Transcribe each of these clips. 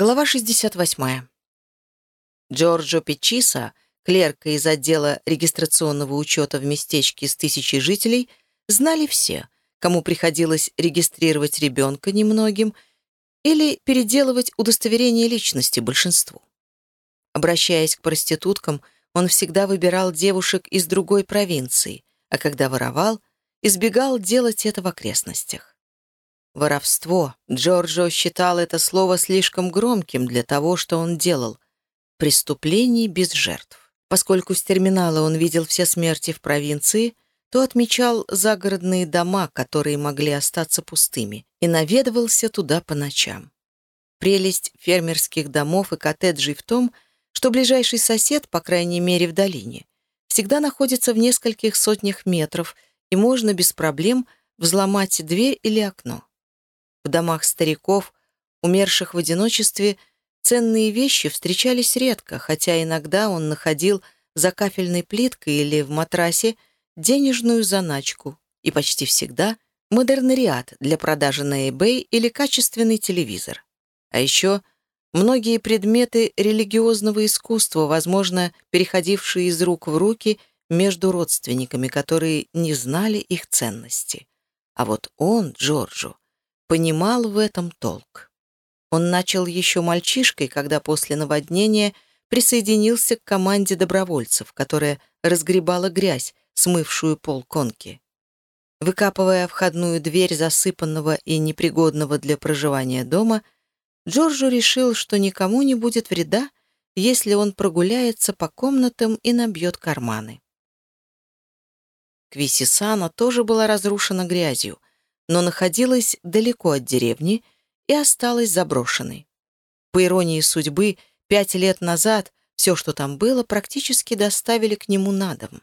Глава 68. Джорджо Печиса, клерка из отдела регистрационного учета в местечке с тысячей жителей, знали все, кому приходилось регистрировать ребенка немногим или переделывать удостоверение личности большинству. Обращаясь к проституткам, он всегда выбирал девушек из другой провинции, а когда воровал, избегал делать это в окрестностях. Воровство. Джорджо считал это слово слишком громким для того, что он делал. Преступлений без жертв. Поскольку с терминала он видел все смерти в провинции, то отмечал загородные дома, которые могли остаться пустыми, и наведывался туда по ночам. Прелесть фермерских домов и коттеджей в том, что ближайший сосед, по крайней мере в долине, всегда находится в нескольких сотнях метров, и можно без проблем взломать дверь или окно. В домах стариков, умерших в одиночестве, ценные вещи встречались редко, хотя иногда он находил за кафельной плиткой или в матрасе денежную заначку и почти всегда модернариат для продажи на eBay или качественный телевизор. А еще многие предметы религиозного искусства, возможно, переходившие из рук в руки между родственниками, которые не знали их ценности. А вот он, Джорджу, понимал в этом толк. Он начал еще мальчишкой, когда после наводнения присоединился к команде добровольцев, которая разгребала грязь, смывшую пол конки. Выкапывая входную дверь засыпанного и непригодного для проживания дома, Джорджу решил, что никому не будет вреда, если он прогуляется по комнатам и набьет карманы. Квисисана тоже была разрушена грязью, но находилась далеко от деревни и осталась заброшенной. По иронии судьбы, пять лет назад все, что там было, практически доставили к нему на дом.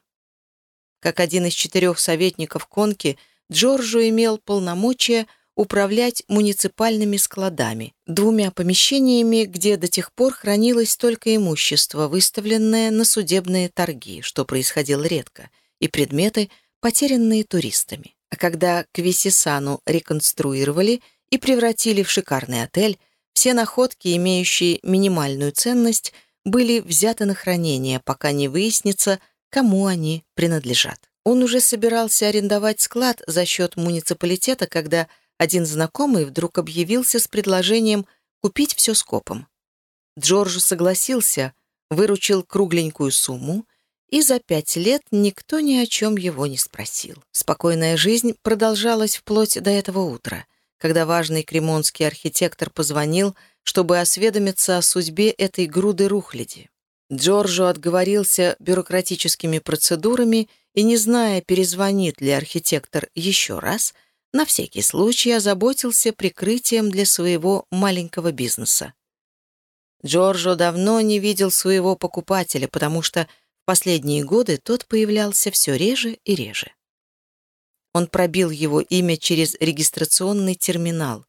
Как один из четырех советников Конки, Джорджо имел полномочия управлять муниципальными складами, двумя помещениями, где до тех пор хранилось только имущество, выставленное на судебные торги, что происходило редко, и предметы, потерянные туристами. А когда Квисисану реконструировали и превратили в шикарный отель, все находки, имеющие минимальную ценность, были взяты на хранение, пока не выяснится, кому они принадлежат. Он уже собирался арендовать склад за счет муниципалитета, когда один знакомый вдруг объявился с предложением купить все скопом. Джордж согласился, выручил кругленькую сумму и за пять лет никто ни о чем его не спросил. Спокойная жизнь продолжалась вплоть до этого утра, когда важный кремонский архитектор позвонил, чтобы осведомиться о судьбе этой груды рухляди. Джорджо отговорился бюрократическими процедурами и, не зная, перезвонит ли архитектор еще раз, на всякий случай озаботился прикрытием для своего маленького бизнеса. Джорджо давно не видел своего покупателя, потому что Последние годы тот появлялся все реже и реже. Он пробил его имя через регистрационный терминал.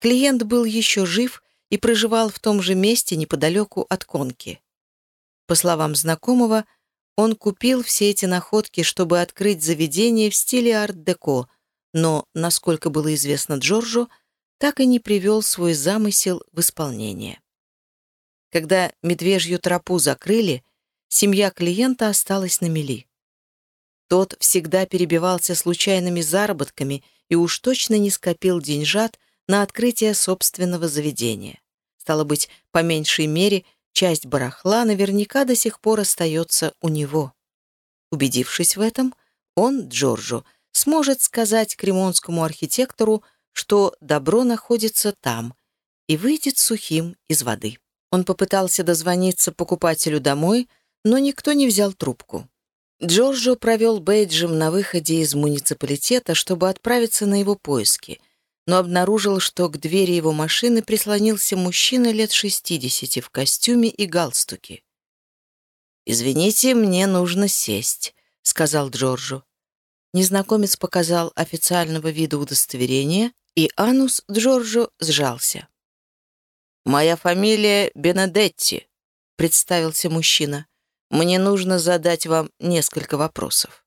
Клиент был еще жив и проживал в том же месте неподалеку от конки. По словам знакомого, он купил все эти находки, чтобы открыть заведение в стиле арт-деко, но, насколько было известно Джорджу, так и не привел свой замысел в исполнение. Когда медвежью тропу закрыли, семья клиента осталась на мели. Тот всегда перебивался случайными заработками и уж точно не скопил деньжат на открытие собственного заведения. Стало быть, по меньшей мере, часть барахла наверняка до сих пор остается у него. Убедившись в этом, он, Джорджо, сможет сказать кремонскому архитектору, что добро находится там, и выйдет сухим из воды. Он попытался дозвониться покупателю домой, но никто не взял трубку. Джорджо провел Бейджем на выходе из муниципалитета, чтобы отправиться на его поиски, но обнаружил, что к двери его машины прислонился мужчина лет 60 в костюме и галстуке. «Извините, мне нужно сесть», — сказал Джорджо. Незнакомец показал официального вида удостоверение, и анус Джорджо сжался. «Моя фамилия Бенедетти», — представился мужчина. Мне нужно задать вам несколько вопросов».